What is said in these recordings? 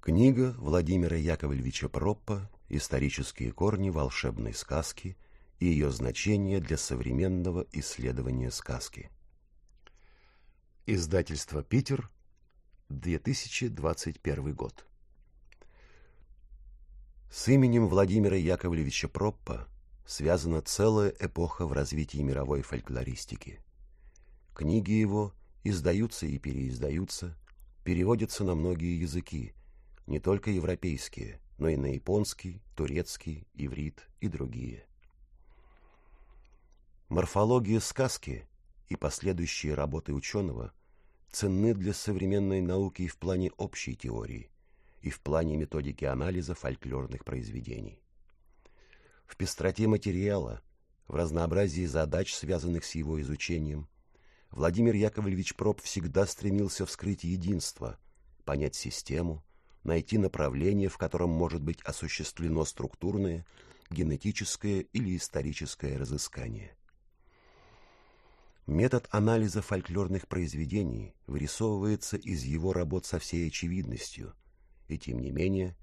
Книга Владимира Яковлевича Проппа «Исторические корни волшебной сказки» и ее значение для современного исследования сказки. Издательство «Питер», 2021 год. С именем Владимира Яковлевича Проппа связана целая эпоха в развитии мировой фольклористики. Книги его издаются и переиздаются, переводятся на многие языки, не только европейские, но и на японский, турецкий, иврит и другие. Морфология сказки и последующие работы ученого ценны для современной науки и в плане общей теории, и в плане методики анализа фольклорных произведений. В пестроте материала, в разнообразии задач, связанных с его изучением, Владимир Яковлевич Проб всегда стремился вскрыть единство, понять систему, найти направление, в котором может быть осуществлено структурное, генетическое или историческое разыскание. Метод анализа фольклорных произведений вырисовывается из его работ со всей очевидностью, и тем не менее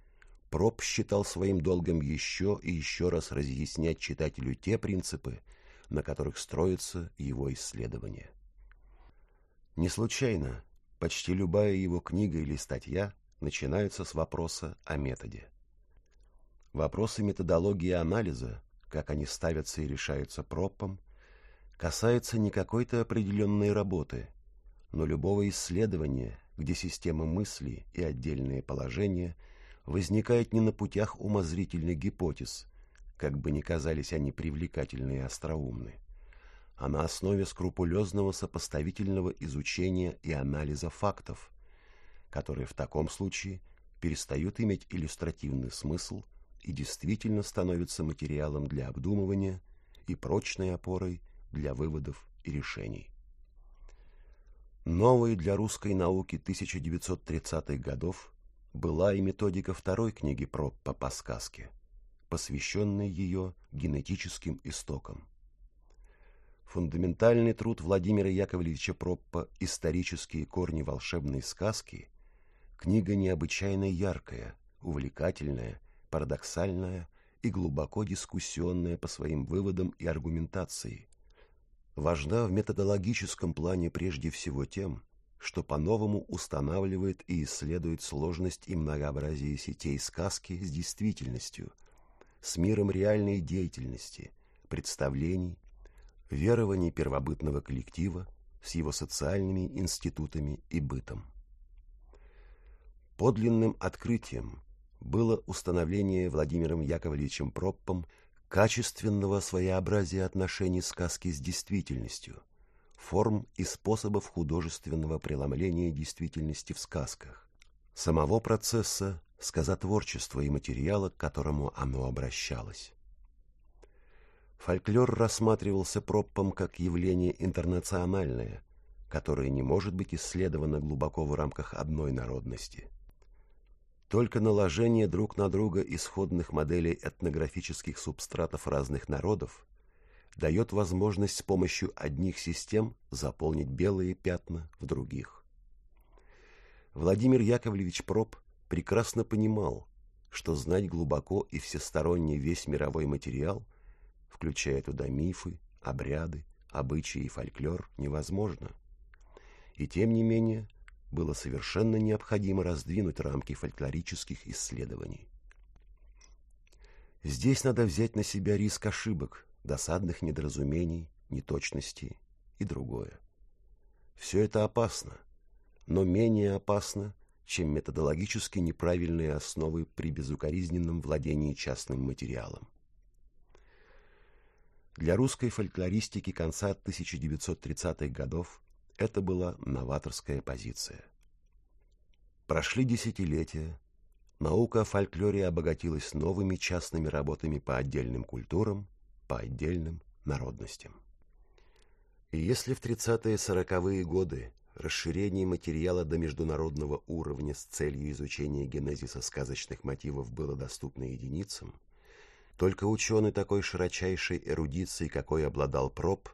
Проб считал своим долгом еще и еще раз разъяснять читателю те принципы, на которых строятся его исследования. Не случайно почти любая его книга или статья начинаются с вопроса о методе. Вопросы методологии анализа, как они ставятся и решаются пропом, касаются не какой-то определенной работы, но любого исследования, где система мысли и отдельные положения возникают не на путях умозрительных гипотез, как бы ни казались они привлекательны и остроумны, а на основе скрупулезного сопоставительного изучения и анализа фактов, которые в таком случае перестают иметь иллюстративный смысл и действительно становятся материалом для обдумывания и прочной опорой для выводов и решений. Новой для русской науки 1930-х годов была и методика второй книги Проппа по сказке, посвященной ее генетическим истокам. Фундаментальный труд Владимира Яковлевича Проппа «Исторические корни волшебной сказки» книга необычайно яркая, увлекательная, парадоксальная и глубоко дискуссионная по своим выводам и аргументации, важна в методологическом плане прежде всего тем, что по-новому устанавливает и исследует сложность и многообразие сетей сказки с действительностью, с миром реальной деятельности, представлений, верований первобытного коллектива с его социальными институтами и бытом. Подлинным открытием было установление Владимиром Яковлевичем Проппом качественного своеобразия отношений сказки с действительностью, форм и способов художественного преломления действительности в сказках, самого процесса сказотворчества и материала, к которому оно обращалось. Фольклор рассматривался Проппом как явление интернациональное, которое не может быть исследовано глубоко в рамках одной народности – только наложение друг на друга исходных моделей этнографических субстратов разных народов дает возможность с помощью одних систем заполнить белые пятна в других. Владимир Яковлевич Проб прекрасно понимал, что знать глубоко и всесторонне весь мировой материал, включая туда мифы, обряды, обычаи и фольклор, невозможно. И тем не менее, было совершенно необходимо раздвинуть рамки фольклорических исследований. Здесь надо взять на себя риск ошибок, досадных недоразумений, неточностей и другое. Все это опасно, но менее опасно, чем методологически неправильные основы при безукоризненном владении частным материалом. Для русской фольклористики конца 1930-х годов это была новаторская позиция. Прошли десятилетия, наука о фольклоре обогатилась новыми частными работами по отдельным культурам, по отдельным народностям. И если в 30-40-е годы расширение материала до международного уровня с целью изучения генезиса сказочных мотивов было доступно единицам, только ученый такой широчайшей эрудиции, какой обладал Проб,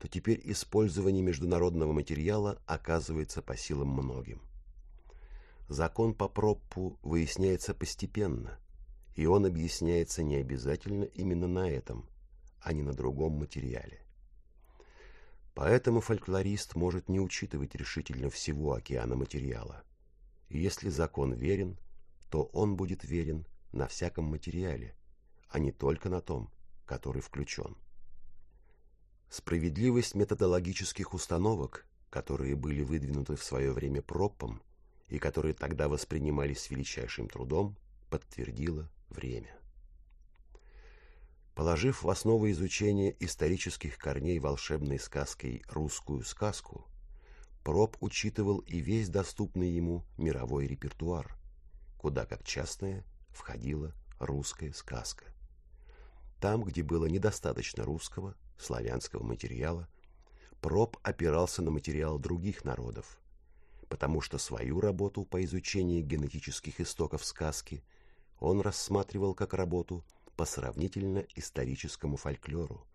то теперь использование международного материала оказывается по силам многим. закон по проппу выясняется постепенно, и он объясняется не обязательно именно на этом, а не на другом материале. Поэтому фольклорист может не учитывать решительно всего океана материала. И если закон верен, то он будет верен на всяком материале, а не только на том, который включен. Справедливость методологических установок, которые были выдвинуты в свое время пропом и которые тогда воспринимались с величайшим трудом, подтвердило время. Положив в основу изучения исторических корней волшебной сказкой русскую сказку, Проб учитывал и весь доступный ему мировой репертуар, куда как частная входила русская сказка. Там, где было недостаточно русского, славянского материала, Проб опирался на материал других народов, потому что свою работу по изучению генетических истоков сказки он рассматривал как работу по сравнительно историческому фольклору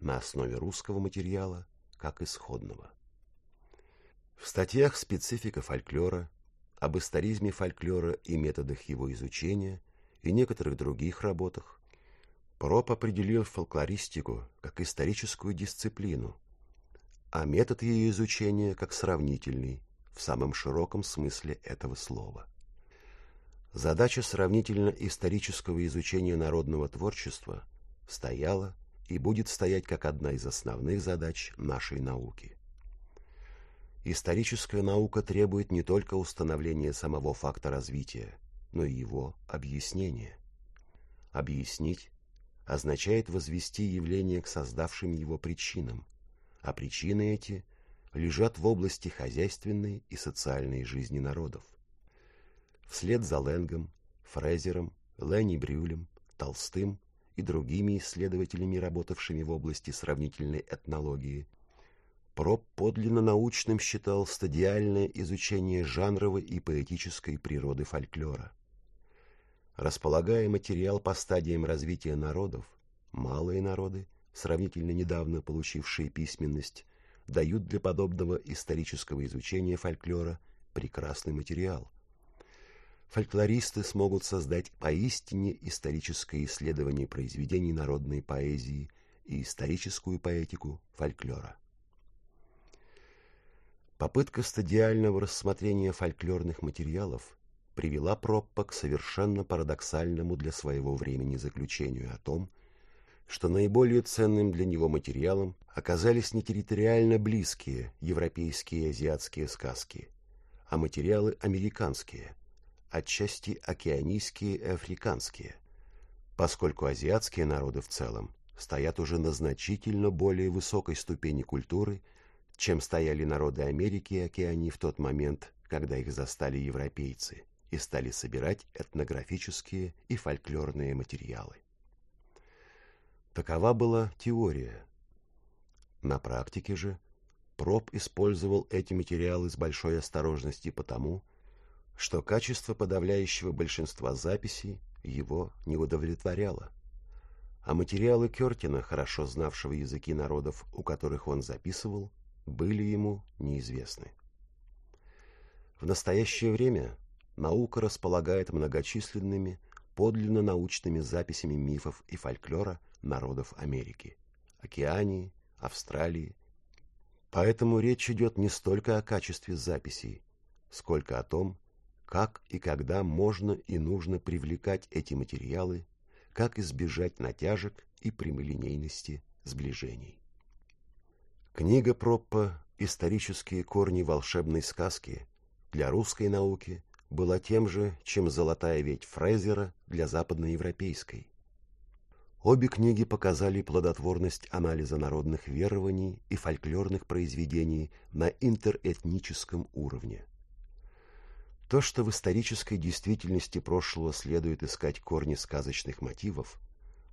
на основе русского материала как исходного. В статьях «Специфика фольклора», об историзме фольклора и методах его изучения и некоторых других работах Проб определил фольклористику как историческую дисциплину, а метод ее изучения как сравнительный в самом широком смысле этого слова. Задача сравнительно исторического изучения народного творчества стояла и будет стоять как одна из основных задач нашей науки. Историческая наука требует не только установления самого факта развития, но и его объяснения. Объяснить означает возвести явление к создавшим его причинам, а причины эти лежат в области хозяйственной и социальной жизни народов. Вслед за Ленгом, Фрезером, Ленни Брюлем, Толстым и другими исследователями, работавшими в области сравнительной этнологии, Проб подлинно научным считал стадиальное изучение жанровой и поэтической природы фольклора. Располагая материал по стадиям развития народов, малые народы, сравнительно недавно получившие письменность, дают для подобного исторического изучения фольклора прекрасный материал. Фольклористы смогут создать поистине историческое исследование произведений народной поэзии и историческую поэтику фольклора. Попытка стадиального рассмотрения фольклорных материалов привела Проппа к совершенно парадоксальному для своего времени заключению о том, что наиболее ценным для него материалом оказались не территориально близкие европейские и азиатские сказки, а материалы американские, отчасти океанийские и африканские, поскольку азиатские народы в целом стоят уже на значительно более высокой ступени культуры – чем стояли народы Америки и Океании в тот момент, когда их застали европейцы и стали собирать этнографические и фольклорные материалы. Такова была теория. На практике же Проб использовал эти материалы с большой осторожностью потому, что качество подавляющего большинства записей его не удовлетворяло. А материалы Кертина, хорошо знавшего языки народов, у которых он записывал, были ему неизвестны. В настоящее время наука располагает многочисленными подлинно научными записями мифов и фольклора народов Америки, Океании, Австралии. Поэтому речь идет не столько о качестве записей, сколько о том, как и когда можно и нужно привлекать эти материалы, как избежать натяжек и прямолинейности сближений. Книга Проппа «Исторические корни волшебной сказки» для русской науки была тем же, чем «Золотая ведь Фрезера» для западноевропейской. Обе книги показали плодотворность анализа народных верований и фольклорных произведений на интерэтническом уровне. То, что в исторической действительности прошлого следует искать корни сказочных мотивов,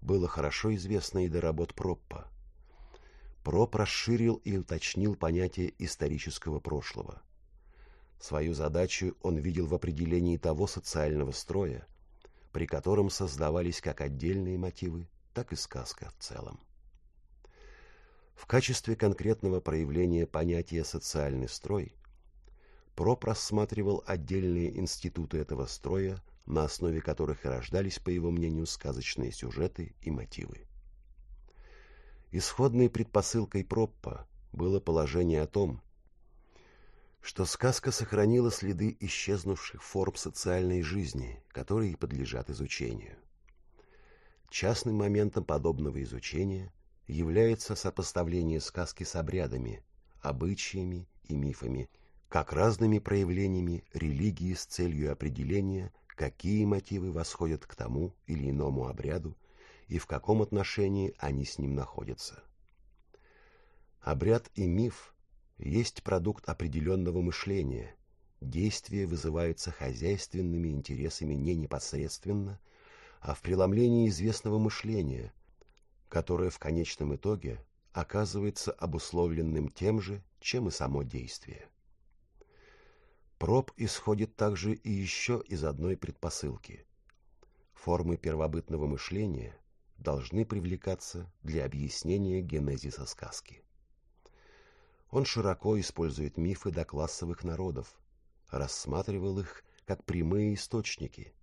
было хорошо известно и до работ Проппа. Проб расширил и уточнил понятие исторического прошлого. Свою задачу он видел в определении того социального строя, при котором создавались как отдельные мотивы, так и сказка в целом. В качестве конкретного проявления понятия «социальный строй» Проб рассматривал отдельные институты этого строя, на основе которых рождались, по его мнению, сказочные сюжеты и мотивы. Исходной предпосылкой Проппа было положение о том, что сказка сохранила следы исчезнувших форм социальной жизни, которые подлежат изучению. Частным моментом подобного изучения является сопоставление сказки с обрядами, обычаями и мифами, как разными проявлениями религии с целью определения, какие мотивы восходят к тому или иному обряду и в каком отношении они с ним находятся. Обряд и миф есть продукт определенного мышления. Действия вызываются хозяйственными интересами не непосредственно, а в преломлении известного мышления, которое в конечном итоге оказывается обусловленным тем же, чем и само действие. Проб исходит также и еще из одной предпосылки. Формы первобытного мышления должны привлекаться для объяснения генезиса сказки. Он широко использует мифы доклассовых народов, рассматривал их как прямые источники,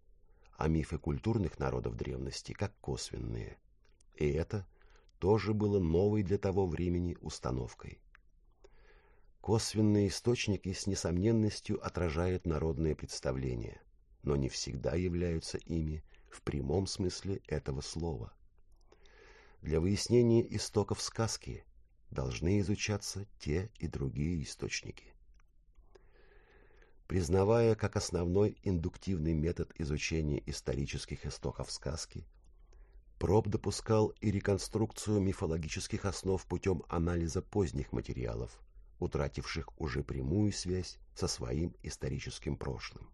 а мифы культурных народов древности как косвенные. И это тоже было новой для того времени установкой. Косвенные источники с несомненностью отражают народные представления, но не всегда являются ими в прямом смысле этого слова. Для выяснения истоков сказки должны изучаться те и другие источники. Признавая как основной индуктивный метод изучения исторических истоков сказки, Проб допускал и реконструкцию мифологических основ путем анализа поздних материалов, утративших уже прямую связь со своим историческим прошлым.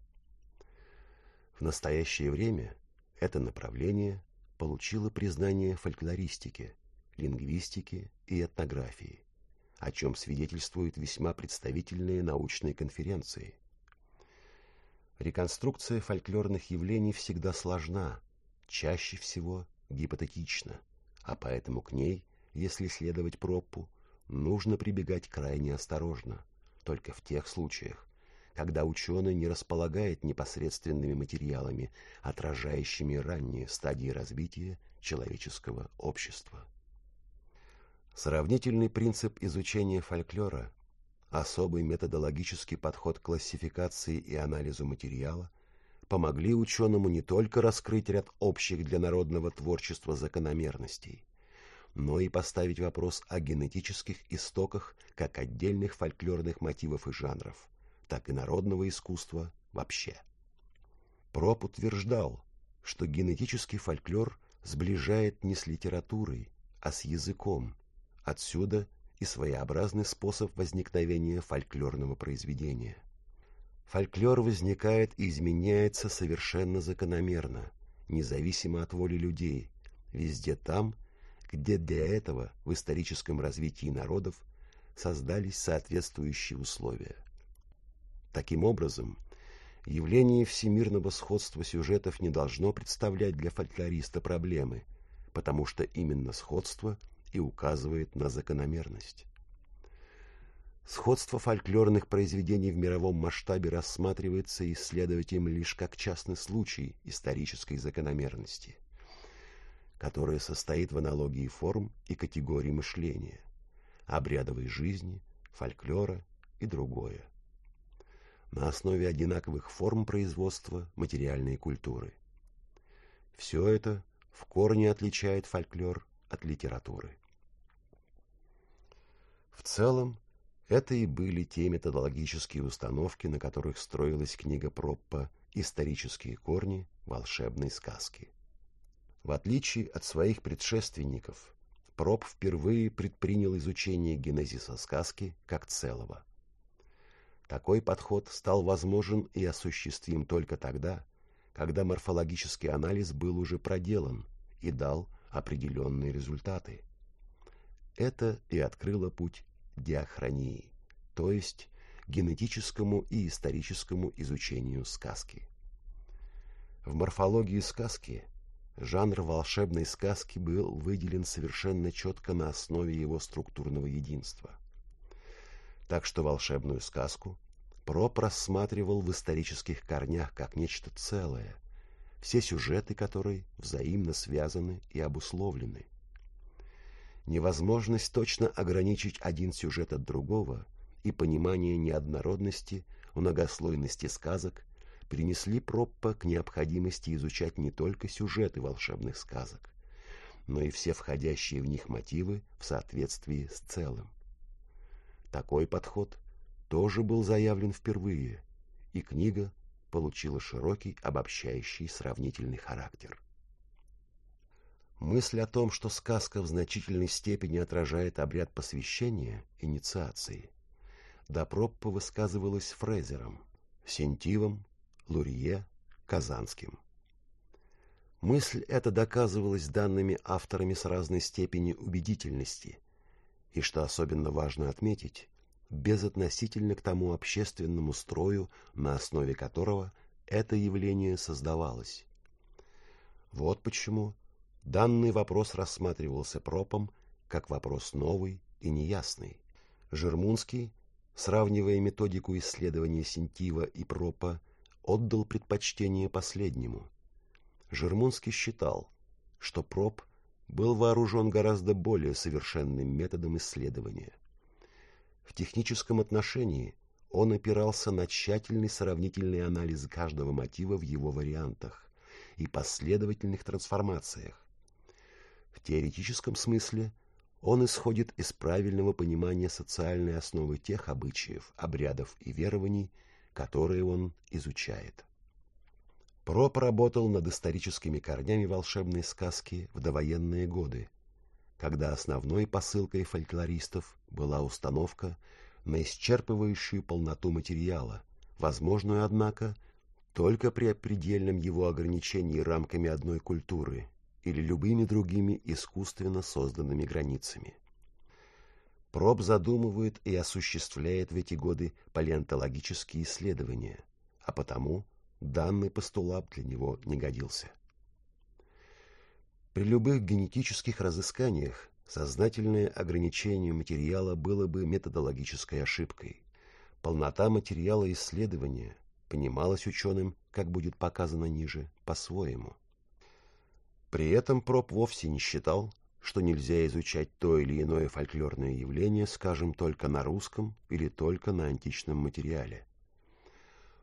В настоящее время это направление получило признание фольклористики – лингвистики и этнографии, о чем свидетельствуют весьма представительные научные конференции. Реконструкция фольклорных явлений всегда сложна, чаще всего гипотетична, а поэтому к ней, если следовать проппу, нужно прибегать крайне осторожно, только в тех случаях, когда ученый не располагает непосредственными материалами, отражающими ранние стадии развития человеческого общества. Сравнительный принцип изучения фольклора, особый методологический подход к классификации и анализу материала помогли ученому не только раскрыть ряд общих для народного творчества закономерностей, но и поставить вопрос о генетических истоках как отдельных фольклорных мотивов и жанров, так и народного искусства вообще. Проб утверждал, что генетический фольклор сближает не с литературой, а с языком, Отсюда и своеобразный способ возникновения фольклорного произведения. Фольклор возникает и изменяется совершенно закономерно, независимо от воли людей, везде там, где для этого в историческом развитии народов создались соответствующие условия. Таким образом, явление всемирного сходства сюжетов не должно представлять для фольклориста проблемы, потому что именно сходство – и указывает на закономерность. Сходство фольклорных произведений в мировом масштабе рассматривается исследователем лишь как частный случай исторической закономерности, которая состоит в аналогии форм и категорий мышления, обрядовой жизни, фольклора и другое. На основе одинаковых форм производства материальной культуры. Все это в корне отличает фольклор от литературы. В целом, это и были те методологические установки, на которых строилась книга Проппа «Исторические корни волшебной сказки». В отличие от своих предшественников, Проб впервые предпринял изучение генезиса сказки как целого. Такой подход стал возможен и осуществим только тогда, когда морфологический анализ был уже проделан и дал определенные результаты. Это и открыло путь диахронии, то есть генетическому и историческому изучению сказки. В морфологии сказки жанр волшебной сказки был выделен совершенно четко на основе его структурного единства. Так что волшебную сказку Проб рассматривал в исторических корнях как нечто целое, все сюжеты которой взаимно связаны и обусловлены. Невозможность точно ограничить один сюжет от другого и понимание неоднородности, многослойности сказок принесли Проппа к необходимости изучать не только сюжеты волшебных сказок, но и все входящие в них мотивы в соответствии с целым. Такой подход тоже был заявлен впервые, и книга получила широкий обобщающий сравнительный характер. Мысль о том, что сказка в значительной степени отражает обряд посвящения, инициации, до Проппа высказывалась Фрезером, Сентивом, Лурье, Казанским. Мысль эта доказывалась данными авторами с разной степенью убедительности, и, что особенно важно отметить, безотносительно к тому общественному строю, на основе которого это явление создавалось. Вот почему данный вопрос рассматривался пропом как вопрос новый и неясный. Жермунский, сравнивая методику исследования Сентива и пропа, отдал предпочтение последнему. Жермунский считал, что проб был вооружен гораздо более совершенным методом исследования – в техническом отношении он опирался на тщательный сравнительный анализ каждого мотива в его вариантах и последовательных трансформациях. В теоретическом смысле он исходит из правильного понимания социальной основы тех обычаев, обрядов и верований, которые он изучает. Проб работал над историческими корнями волшебной сказки в довоенные годы, когда основной посылкой фольклористов была установка на исчерпывающую полноту материала, возможную, однако, только при предельном его ограничении рамками одной культуры или любыми другими искусственно созданными границами. Проб задумывает и осуществляет в эти годы палеонтологические исследования, а потому данный постулат для него не годился. При любых генетических разысканиях сознательное ограничение материала было бы методологической ошибкой. Полнота материала исследования понималась ученым, как будет показано ниже, по-своему. При этом Проб вовсе не считал, что нельзя изучать то или иное фольклорное явление, скажем, только на русском или только на античном материале.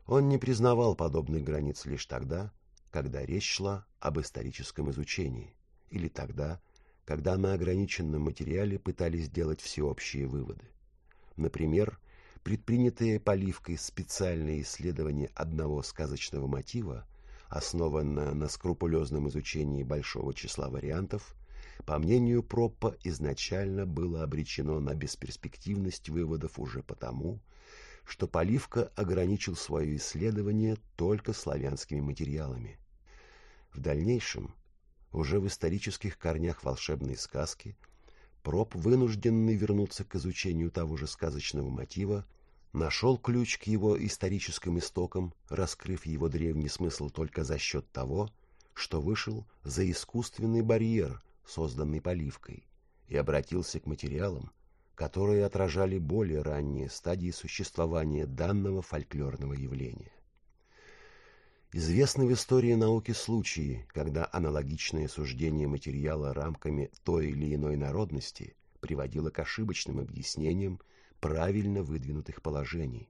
Он не признавал подобных границ лишь тогда, когда речь шла об историческом изучении или тогда, когда на ограниченном материале пытались сделать всеобщие выводы. Например, предпринятые поливкой специальное исследование одного сказочного мотива, основанное на скрупулезном изучении большого числа вариантов, по мнению Проппа, изначально было обречено на бесперспективность выводов уже потому, что Поливка ограничил свое исследование только славянскими материалами. В дальнейшем уже в исторических корнях волшебной сказки, Проб, вынужденный вернуться к изучению того же сказочного мотива, нашел ключ к его историческим истокам, раскрыв его древний смысл только за счет того, что вышел за искусственный барьер, созданный поливкой, и обратился к материалам, которые отражали более ранние стадии существования данного фольклорного явления. Известны в истории науки случаи, когда аналогичное суждение материала рамками той или иной народности приводило к ошибочным объяснениям правильно выдвинутых положений.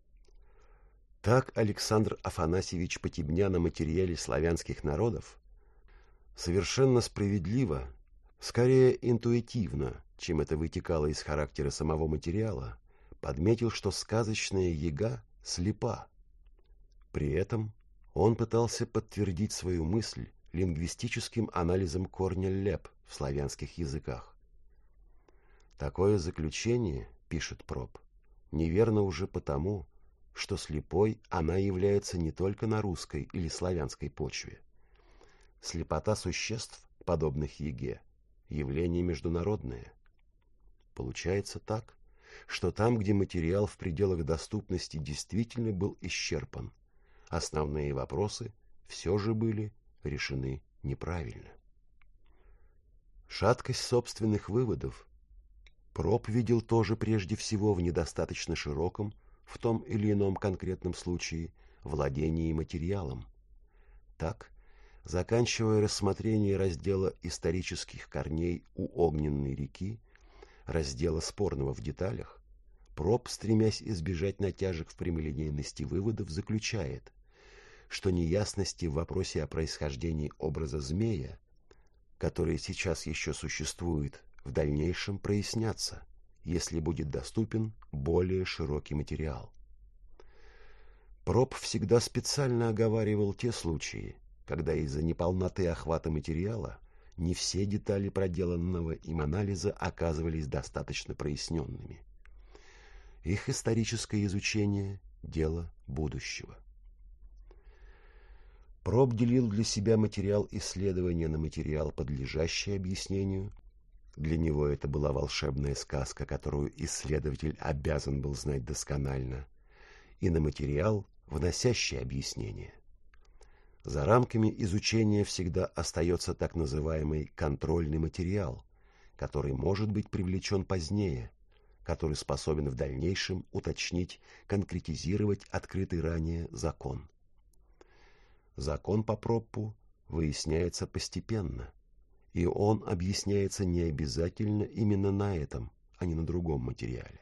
Так Александр Афанасьевич Потебня на материале славянских народов совершенно справедливо, скорее интуитивно, чем это вытекало из характера самого материала, подметил, что сказочная яга слепа. При этом он пытался подтвердить свою мысль лингвистическим анализом корня «леп» в славянских языках. Такое заключение, пишет Проб, неверно уже потому, что слепой она является не только на русской или славянской почве. Слепота существ, подобных Еге, явление международное. Получается так, что там, где материал в пределах доступности действительно был исчерпан – основные вопросы все же были решены неправильно. Шаткость собственных выводов Проб видел тоже прежде всего в недостаточно широком, в том или ином конкретном случае владении материалом. Так, заканчивая рассмотрение раздела исторических корней у огненной реки, раздела спорного в деталях, Проб, стремясь избежать натяжек в прямолинейности выводов, заключает, что неясности в вопросе о происхождении образа змея, который сейчас еще существует, в дальнейшем прояснятся, если будет доступен более широкий материал. Проб всегда специально оговаривал те случаи, когда из-за неполноты охвата материала не все детали проделанного им анализа оказывались достаточно проясненными. Их историческое изучение – дело будущего. Проб делил для себя материал исследования на материал, подлежащий объяснению. Для него это была волшебная сказка, которую исследователь обязан был знать досконально, и на материал, вносящий объяснение. За рамками изучения всегда остается так называемый контрольный материал, который может быть привлечен позднее, который способен в дальнейшем уточнить, конкретизировать открытый ранее закон. Закон по проппу выясняется постепенно, и он объясняется не обязательно именно на этом, а не на другом материале.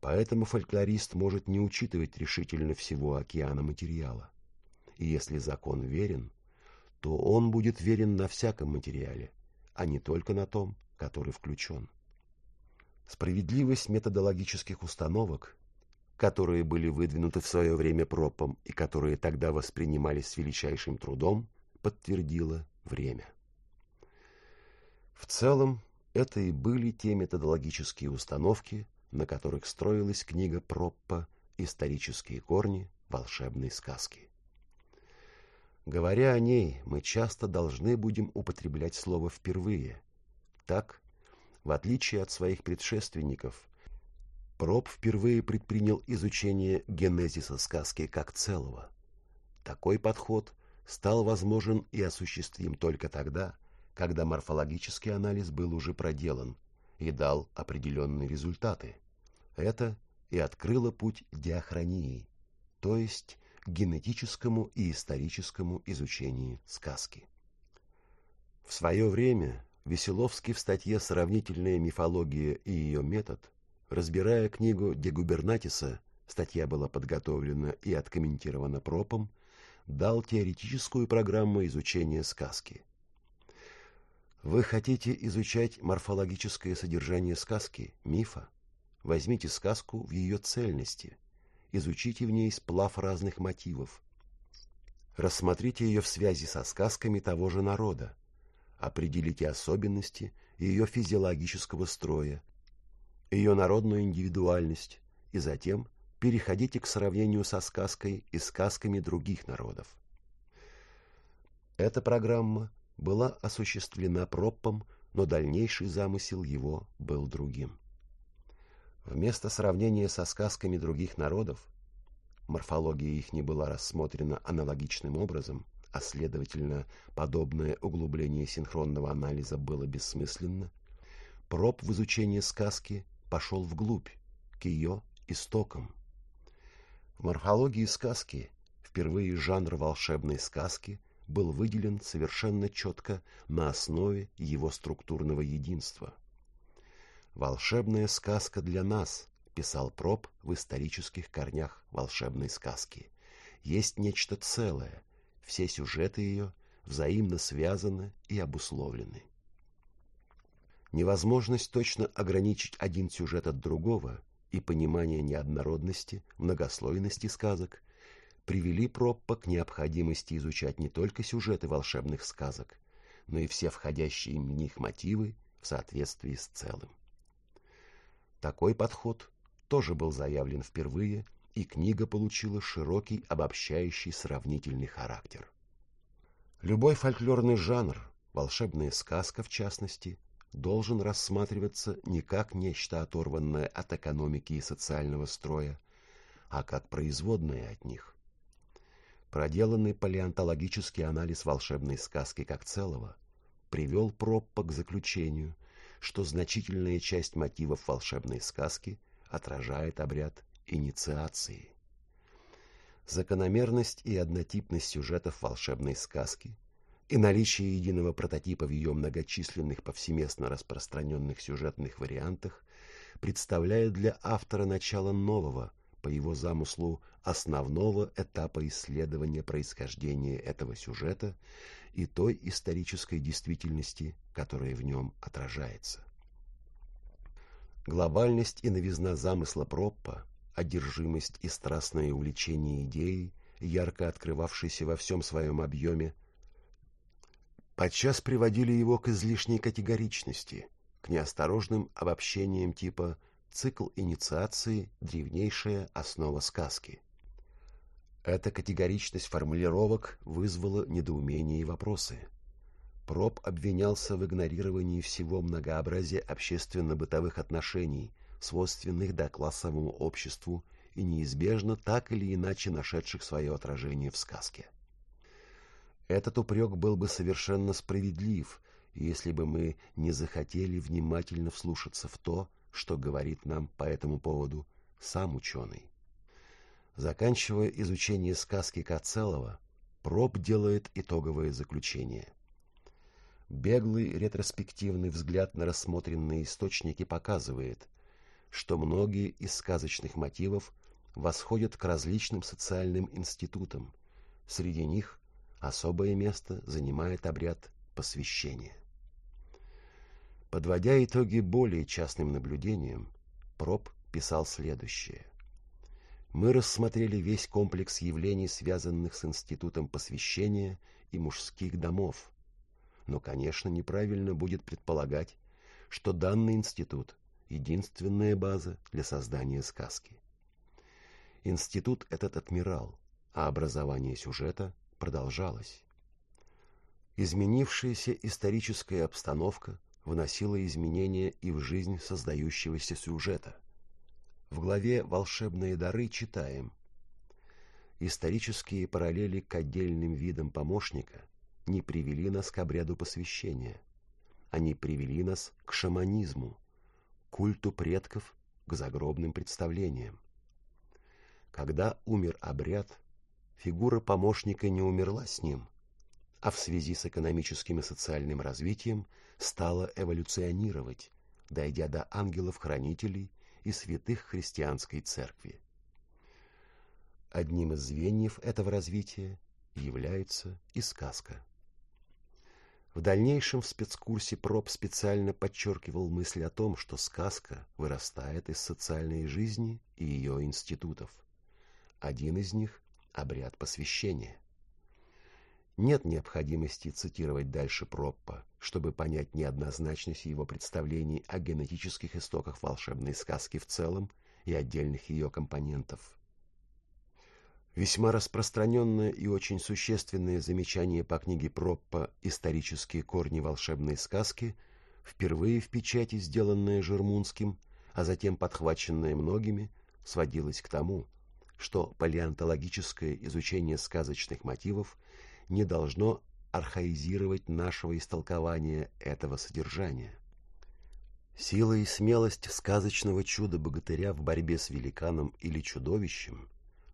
Поэтому фольклорист может не учитывать решительно всего океана материала. И если закон верен, то он будет верен на всяком материале, а не только на том, который включен. Справедливость методологических установок, которые были выдвинуты в свое время пропом и которые тогда воспринимались с величайшим трудом, подтвердило время. В целом, это и были те методологические установки, на которых строилась книга Проппа «Исторические корни волшебной сказки». Говоря о ней, мы часто должны будем употреблять слово «впервые». Так, в отличие от своих предшественников, Проб впервые предпринял изучение генезиса сказки как целого. Такой подход стал возможен и осуществим только тогда, когда морфологический анализ был уже проделан и дал определенные результаты. Это и открыло путь диахронии, то есть генетическому и историческому изучению сказки. В свое время Веселовский в статье «Сравнительная мифология и ее метод», разбирая книгу Дегубернатиса, статья была подготовлена и откомментирована пропом, дал теоретическую программу изучения сказки. Вы хотите изучать морфологическое содержание сказки, мифа? Возьмите сказку в ее цельности – изучите в ней сплав разных мотивов. Рассмотрите ее в связи со сказками того же народа. Определите особенности ее физиологического строя, ее народную индивидуальность, и затем переходите к сравнению со сказкой и сказками других народов. Эта программа была осуществлена Проппом, но дальнейший замысел его был другим. Вместо сравнения со сказками других народов, морфология их не была рассмотрена аналогичным образом, а следовательно, подобное углубление синхронного анализа было бессмысленно, проб в изучении сказки пошел вглубь, к ее истокам. В морфологии сказки впервые жанр волшебной сказки был выделен совершенно четко на основе его структурного единства – «Волшебная сказка для нас», — писал Проб в исторических корнях волшебной сказки. «Есть нечто целое, все сюжеты ее взаимно связаны и обусловлены». Невозможность точно ограничить один сюжет от другого и понимание неоднородности, многослойности сказок привели Проппа к необходимости изучать не только сюжеты волшебных сказок, но и все входящие в них мотивы в соответствии с целым. Такой подход тоже был заявлен впервые, и книга получила широкий обобщающий сравнительный характер. Любой фольклорный жанр, волшебная сказка в частности, должен рассматриваться не как нечто оторванное от экономики и социального строя, а как производное от них. Проделанный палеонтологический анализ волшебной сказки как целого привел Проппа к заключению – что значительная часть мотивов волшебной сказки отражает обряд инициации. Закономерность и однотипность сюжетов волшебной сказки и наличие единого прототипа в ее многочисленных повсеместно распространенных сюжетных вариантах представляет для автора начало нового, по его замыслу, основного этапа исследования происхождения этого сюжета и той исторической действительности, которая в нем отражается. Глобальность и новизна замысла Проппа, одержимость и страстное увлечение идеей, ярко открывавшейся во всем своем объеме, подчас приводили его к излишней категоричности, к неосторожным обобщениям типа «цикл инициации – древнейшая основа сказки». Эта категоричность формулировок вызвала недоумение и вопросы. Проб обвинялся в игнорировании всего многообразия общественно-бытовых отношений, свойственных доклассовому обществу и неизбежно так или иначе нашедших свое отражение в сказке. Этот упрек был бы совершенно справедлив, если бы мы не захотели внимательно вслушаться в то, что говорит нам по этому поводу сам ученый. Заканчивая изучение сказки Кацелова, Проб делает итоговое заключение. Беглый ретроспективный взгляд на рассмотренные источники показывает, что многие из сказочных мотивов восходят к различным социальным институтам. Среди них особое место занимает обряд посвящения. Подводя итоги более частным наблюдениям, Проб писал следующее мы рассмотрели весь комплекс явлений, связанных с институтом посвящения и мужских домов. Но, конечно, неправильно будет предполагать, что данный институт – единственная база для создания сказки. Институт этот отмирал, а образование сюжета продолжалось. Изменившаяся историческая обстановка вносила изменения и в жизнь создающегося сюжета – в главе «Волшебные дары» читаем Исторические параллели к отдельным видам помощника не привели нас к обряду посвящения. Они привели нас к шаманизму, культу предков, к загробным представлениям. Когда умер обряд, фигура помощника не умерла с ним, а в связи с экономическим и социальным развитием стала эволюционировать, дойдя до ангелов-хранителей и святых христианской церкви. Одним из звеньев этого развития является и сказка. В дальнейшем в спецкурсе проб специально подчеркивал мысль о том, что сказка вырастает из социальной жизни и ее институтов. Один из них – обряд посвящения. Нет необходимости цитировать дальше Проппа, чтобы понять неоднозначность его представлений о генетических истоках волшебной сказки в целом и отдельных ее компонентов. Весьма распространенное и очень существенное замечание по книге Проппа «Исторические корни волшебной сказки» впервые в печати, сделанное Жермунским, а затем подхваченное многими, сводилось к тому, что палеонтологическое изучение сказочных мотивов – не должно архаизировать нашего истолкования этого содержания. Сила и смелость сказочного чуда-богатыря в борьбе с великаном или чудовищем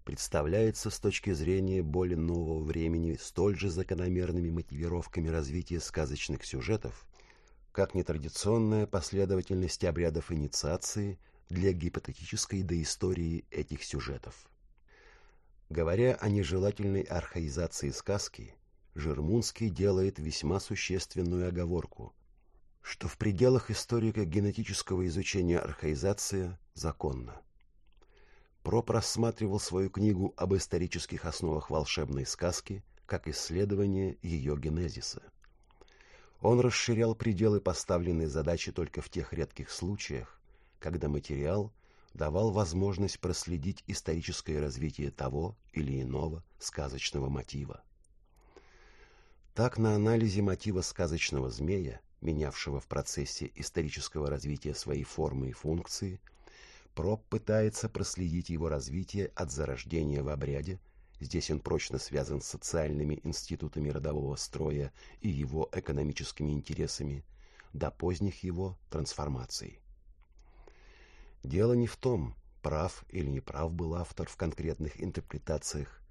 представляется с точки зрения более нового времени столь же закономерными мотивировками развития сказочных сюжетов, как нетрадиционная последовательность обрядов инициации для гипотетической доистории этих сюжетов. Говоря о нежелательной архаизации сказки, Жермунский делает весьма существенную оговорку, что в пределах историко-генетического изучения архаизация законна. Проб рассматривал свою книгу об исторических основах волшебной сказки как исследование ее генезиса. Он расширял пределы поставленной задачи только в тех редких случаях, когда материал – давал возможность проследить историческое развитие того или иного сказочного мотива. Так на анализе мотива сказочного змея, менявшего в процессе исторического развития свои формы и функции, Проб пытается проследить его развитие от зарождения в обряде, здесь он прочно связан с социальными институтами родового строя и его экономическими интересами, до поздних его трансформаций. Дело не в том, Прав или неправ был автор в конкретных интерпретациях,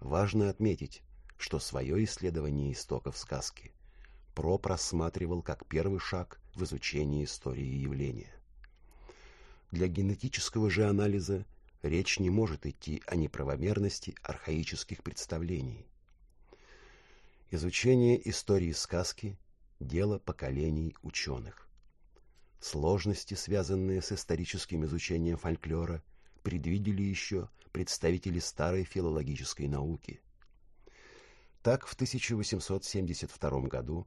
важно отметить, что свое исследование истоков сказки Про просматривал как первый шаг в изучении истории явления. Для генетического же анализа речь не может идти о неправомерности архаических представлений. Изучение истории сказки – дело поколений ученых. Сложности, связанные с историческим изучением фольклора, предвидели еще представители старой филологической науки. Так, в 1872 году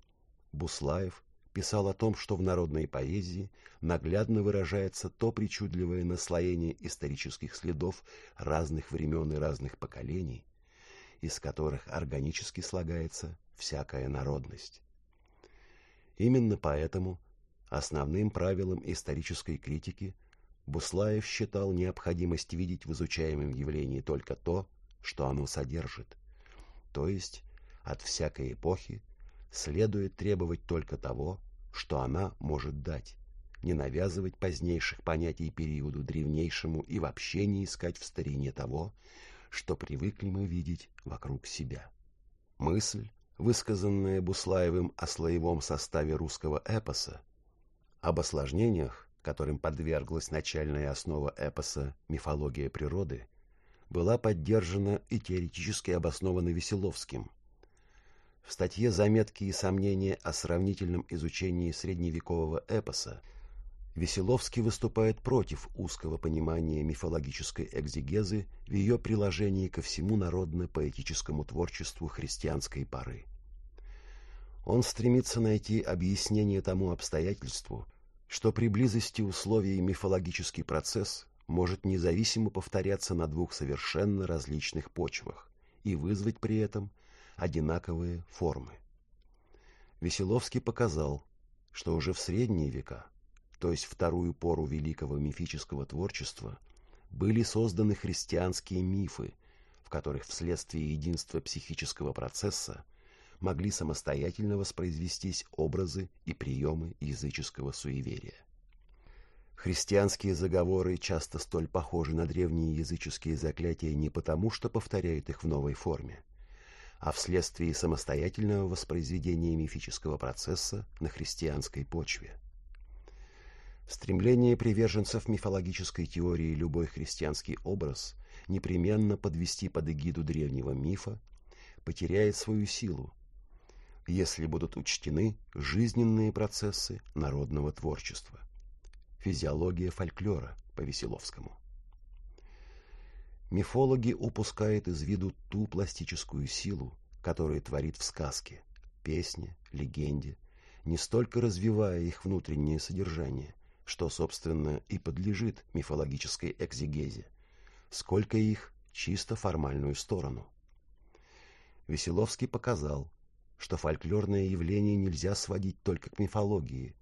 Буслаев писал о том, что в народной поэзии наглядно выражается то причудливое наслоение исторических следов разных времен и разных поколений, из которых органически слагается всякая народность. Именно поэтому основным правилом исторической критики Буслаев считал необходимость видеть в изучаемом явлении только то, что оно содержит, то есть от всякой эпохи следует требовать только того, что она может дать, не навязывать позднейших понятий периоду древнейшему и вообще не искать в старине того, что привыкли мы видеть вокруг себя. Мысль, высказанная Буслаевым о слоевом составе русского эпоса, об осложнениях, которым подверглась начальная основа эпоса «Мифология природы», была поддержана и теоретически обоснована Веселовским. В статье «Заметки и сомнения о сравнительном изучении средневекового эпоса» Веселовский выступает против узкого понимания мифологической экзегезы в ее приложении ко всему народно-поэтическому творчеству христианской поры. Он стремится найти объяснение тому обстоятельству, что при близости условий мифологический процесс может независимо повторяться на двух совершенно различных почвах и вызвать при этом одинаковые формы. Веселовский показал, что уже в средние века то есть вторую пору великого мифического творчества, были созданы христианские мифы, в которых вследствие единства психического процесса могли самостоятельно воспроизвестись образы и приемы языческого суеверия. Христианские заговоры часто столь похожи на древние языческие заклятия не потому, что повторяют их в новой форме, а вследствие самостоятельного воспроизведения мифического процесса на христианской почве. Стремление приверженцев мифологической теории любой христианский образ непременно подвести под эгиду древнего мифа потеряет свою силу, если будут учтены жизненные процессы народного творчества. Физиология фольклора по Веселовскому. Мифологи упускают из виду ту пластическую силу, которая творит в сказке, песне, легенде, не столько развивая их внутреннее содержание – что, собственно, и подлежит мифологической экзегезе, сколько их чисто формальную сторону. Веселовский показал, что фольклорное явление нельзя сводить только к мифологии.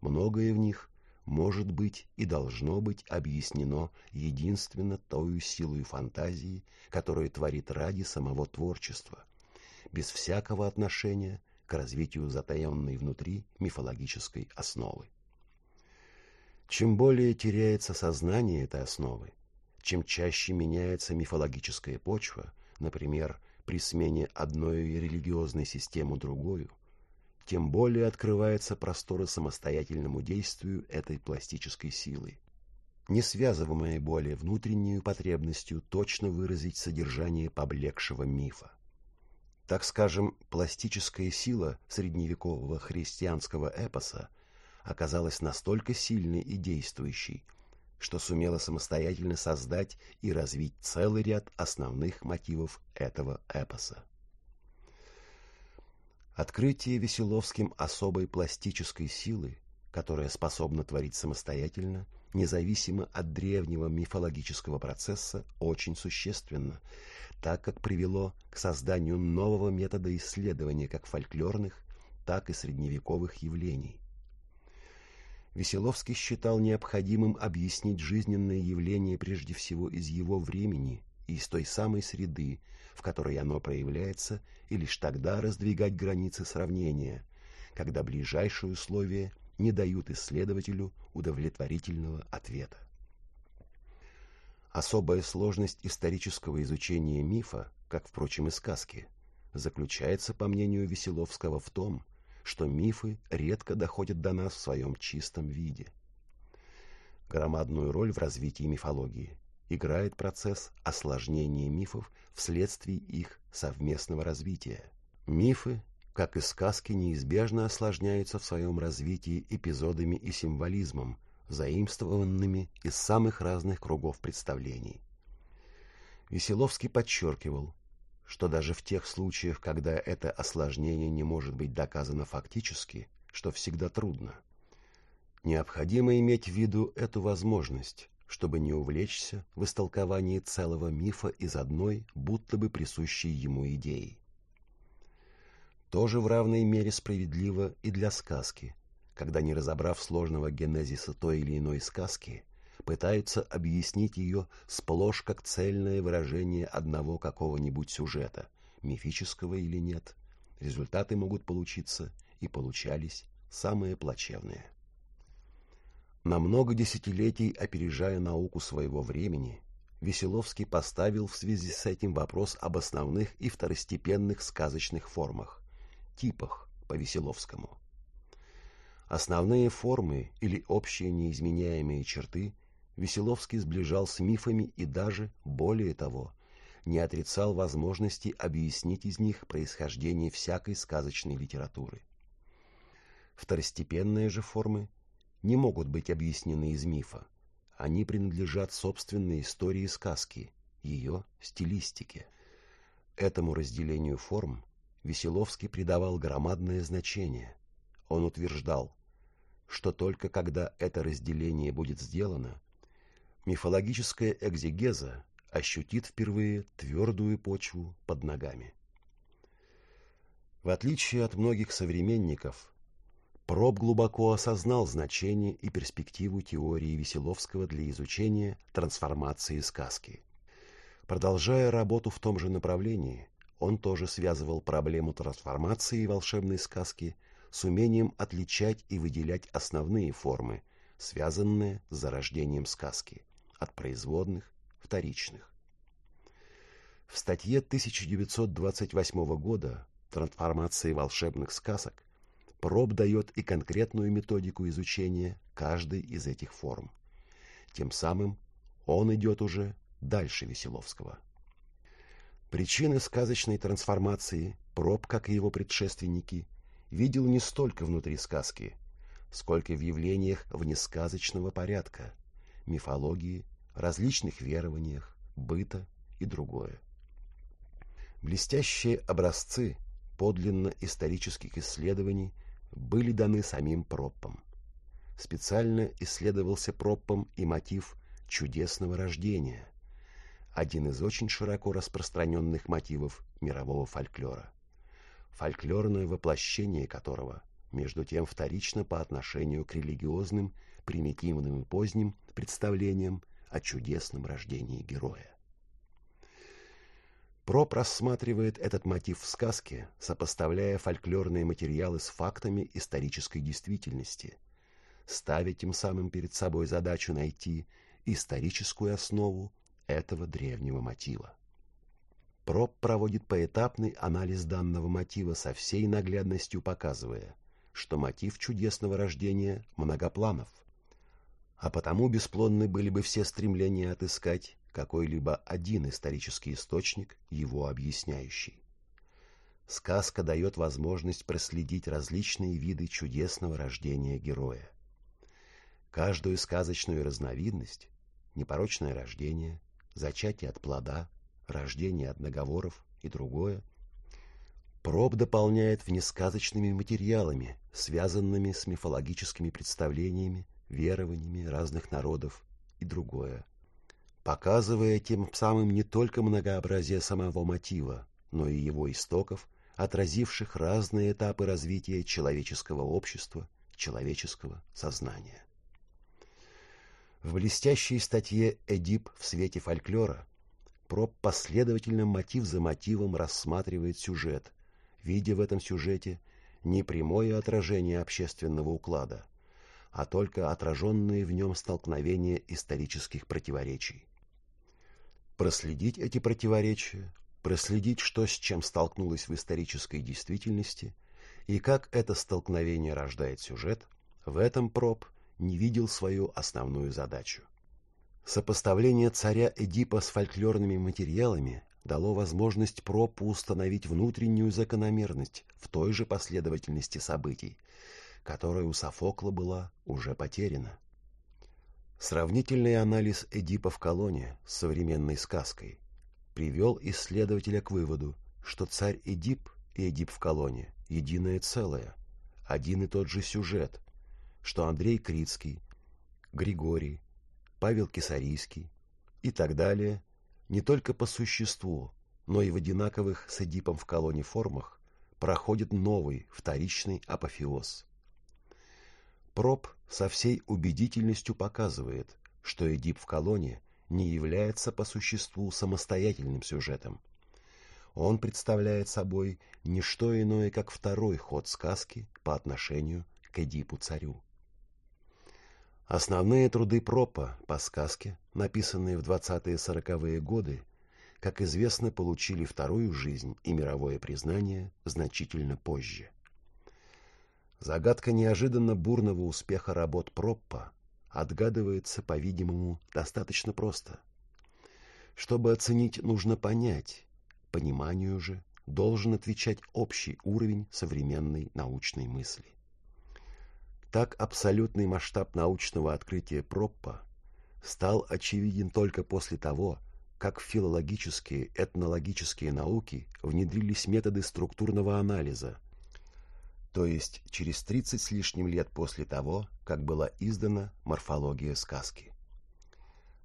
Многое в них может быть и должно быть объяснено единственно той силой фантазии, которая творит ради самого творчества, без всякого отношения к развитию затаенной внутри мифологической основы. Чем более теряется сознание этой основы, чем чаще меняется мифологическая почва, например, при смене одной религиозной системы другую, тем более открывается просторы самостоятельному действию этой пластической силы, не связываемой более внутреннюю потребностью точно выразить содержание поблекшего мифа. Так скажем, пластическая сила средневекового христианского эпоса оказалась настолько сильной и действующей, что сумела самостоятельно создать и развить целый ряд основных мотивов этого эпоса. Открытие Веселовским особой пластической силы, которая способна творить самостоятельно, независимо от древнего мифологического процесса, очень существенно, так как привело к созданию нового метода исследования как фольклорных, так и средневековых явлений, Веселовский считал необходимым объяснить жизненное явление прежде всего из его времени и из той самой среды, в которой оно проявляется, и лишь тогда раздвигать границы сравнения, когда ближайшие условия не дают исследователю удовлетворительного ответа. Особая сложность исторического изучения мифа, как, впрочем, и сказки, заключается, по мнению Веселовского, в том, что мифы редко доходят до нас в своем чистом виде. Громадную роль в развитии мифологии играет процесс осложнения мифов вследствие их совместного развития. Мифы, как и сказки, неизбежно осложняются в своем развитии эпизодами и символизмом, заимствованными из самых разных кругов представлений. Веселовский подчеркивал, что даже в тех случаях, когда это осложнение не может быть доказано фактически, что всегда трудно, необходимо иметь в виду эту возможность, чтобы не увлечься в истолковании целого мифа из одной, будто бы присущей ему идеи. Тоже в равной мере справедливо и для сказки – когда, не разобрав сложного генезиса той или иной сказки, пытаются объяснить ее сплошь как цельное выражение одного какого-нибудь сюжета, мифического или нет. Результаты могут получиться и получались самые плачевные. На много десятилетий опережая науку своего времени, Веселовский поставил в связи с этим вопрос об основных и второстепенных сказочных формах, типах по Веселовскому. Основные формы или общие неизменяемые черты Веселовский сближал с мифами и даже, более того, не отрицал возможности объяснить из них происхождение всякой сказочной литературы. Второстепенные же формы не могут быть объяснены из мифа. Они принадлежат собственной истории сказки, ее стилистике. Этому разделению форм Веселовский придавал громадное значение. Он утверждал, что только когда это разделение будет сделано, мифологическая экзегеза ощутит впервые твердую почву под ногами. В отличие от многих современников, Проб глубоко осознал значение и перспективу теории Веселовского для изучения трансформации сказки. Продолжая работу в том же направлении, он тоже связывал проблему трансформации волшебной сказки с умением отличать и выделять основные формы, связанные с зарождением сказки, от производных, вторичных. В статье 1928 года «Трансформации волшебных сказок» Проб дает и конкретную методику изучения каждой из этих форм. Тем самым он идет уже дальше Веселовского. Причины сказочной трансформации Проб, как и его предшественники, видел не столько внутри сказки, сколько в явлениях внесказочного порядка, мифологии, различных верованиях, быта и другое. Блестящие образцы подлинно исторических исследований были даны самим Проппом. Специально исследовался Проппом и мотив чудесного рождения, один из очень широко распространенных мотивов мирового фольклора фольклорное воплощение которого, между тем, вторично по отношению к религиозным, примитивным и поздним представлениям о чудесном рождении героя. Проб рассматривает этот мотив в сказке, сопоставляя фольклорные материалы с фактами исторической действительности, ставя тем самым перед собой задачу найти историческую основу этого древнего мотива. Проб проводит поэтапный анализ данного мотива со всей наглядностью показывая, что мотив чудесного рождения многопланов, а потому бесплодны были бы все стремления отыскать какой-либо один исторический источник, его объясняющий. Сказка дает возможность проследить различные виды чудесного рождения героя. Каждую сказочную разновидность – непорочное рождение, зачатие от плода, рождение от наговоров и другое. Проб дополняет внесказочными материалами, связанными с мифологическими представлениями, верованиями разных народов и другое, показывая тем самым не только многообразие самого мотива, но и его истоков, отразивших разные этапы развития человеческого общества, человеческого сознания. В блестящей статье «Эдип в свете фольклора» Проб последовательно мотив за мотивом рассматривает сюжет, видя в этом сюжете не прямое отражение общественного уклада, а только отраженные в нем столкновения исторических противоречий. проследить эти противоречия, проследить, что с чем столкнулось в исторической действительности и как это столкновение рождает сюжет, в этом Проб не видел свою основную задачу. Сопоставление царя Эдипа с фольклорными материалами дало возможность Пропу установить внутреннюю закономерность в той же последовательности событий, которая у Софокла была уже потеряна. Сравнительный анализ Эдипа в колонии с современной сказкой привел исследователя к выводу, что царь Эдип и Эдип в колонии – единое целое, один и тот же сюжет, что Андрей Крицкий, Григорий, Павел Кисарийский и так далее не только по существу, но и в одинаковых с Эдипом в колонии формах проходит новый, вторичный апофеоз. Проб со всей убедительностью показывает, что Эдип в колонии не является по существу самостоятельным сюжетом. Он представляет собой не что иное, как второй ход сказки по отношению к Эдипу-царю. Основные труды Пропа по сказке, написанные в 20-40-е годы, как известно, получили вторую жизнь и мировое признание значительно позже. Загадка неожиданно бурного успеха работ Проппа отгадывается, по-видимому, достаточно просто. Чтобы оценить, нужно понять, пониманию же должен отвечать общий уровень современной научной мысли. Так абсолютный масштаб научного открытия Проппа стал очевиден только после того, как в филологические, этнологические науки внедрились методы структурного анализа, то есть через 30 с лишним лет после того, как была издана морфология сказки.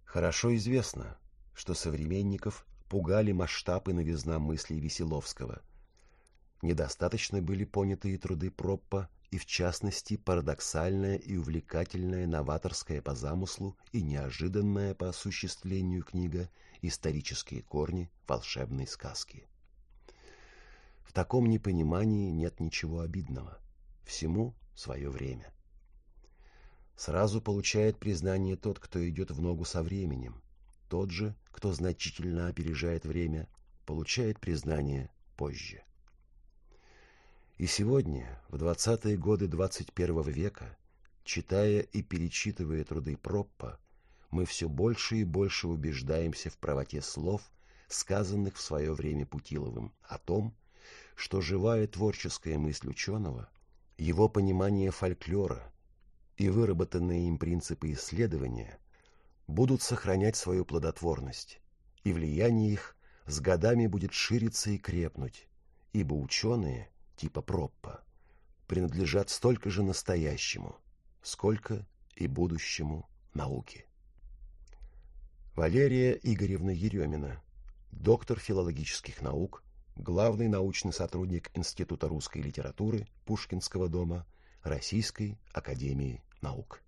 Хорошо известно, что современников пугали масштаб и новизна мыслей Веселовского. Недостаточно были понятые труды Проппа и, в частности, парадоксальная и увлекательная новаторская по замыслу и неожиданная по осуществлению книга «Исторические корни волшебной сказки». В таком непонимании нет ничего обидного. Всему свое время. Сразу получает признание тот, кто идет в ногу со временем. Тот же, кто значительно опережает время, получает признание позже. И сегодня, в 20-е годы 21 века, читая и перечитывая труды Проппа, мы все больше и больше убеждаемся в правоте слов, сказанных в свое время Путиловым, о том, что живая творческая мысль ученого, его понимание фольклора и выработанные им принципы исследования будут сохранять свою плодотворность, и влияние их с годами будет шириться и крепнуть, ибо ученые, типа Проппа, принадлежат столько же настоящему, сколько и будущему науки. Валерия Игоревна Еремина, доктор филологических наук, главный научный сотрудник Института русской литературы Пушкинского дома Российской академии наук.